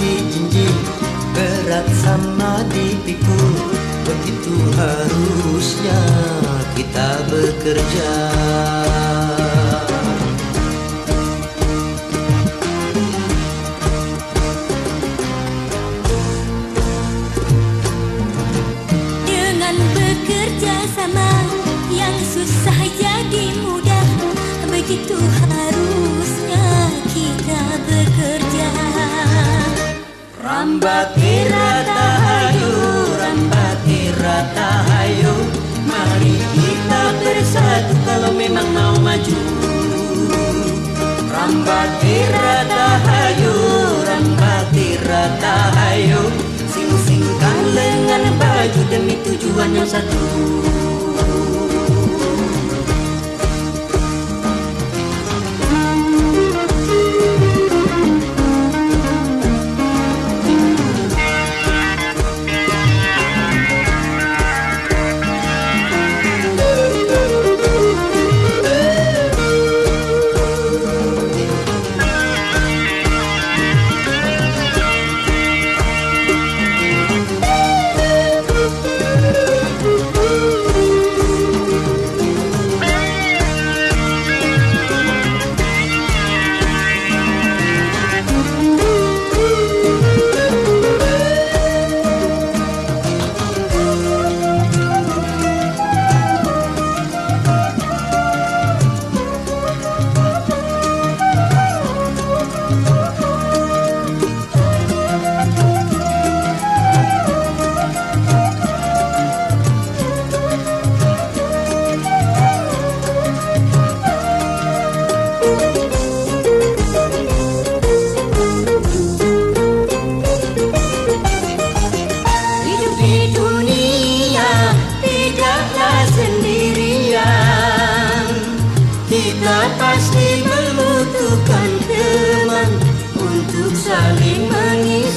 di jinjing Berat sama dipikul Begitu harusnya kita bekerja. Rambati rata hayu, rambati rata hayu Mari kita bersatu kalau memang mau maju. Rambati rata hayu, rambati rata hayu Sing-singkan lengan baju demi tujuan yang satu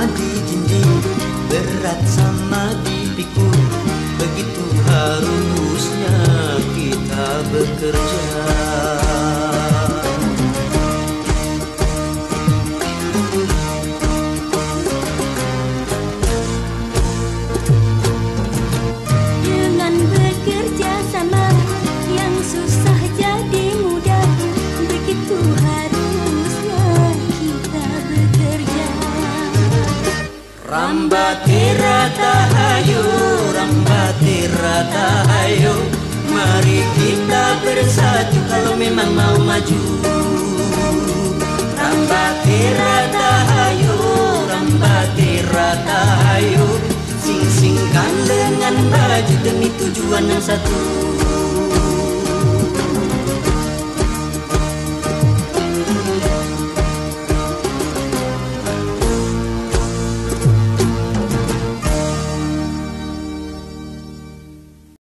sama dijinjing Berat sama dipikul Begitu harusnya kita bekerja rata hayu Mari kita bersatu kalau memang mau maju. Rambati rata hayu, rambati rata hayu Sing-singkan lengan baju demi tujuan yang satu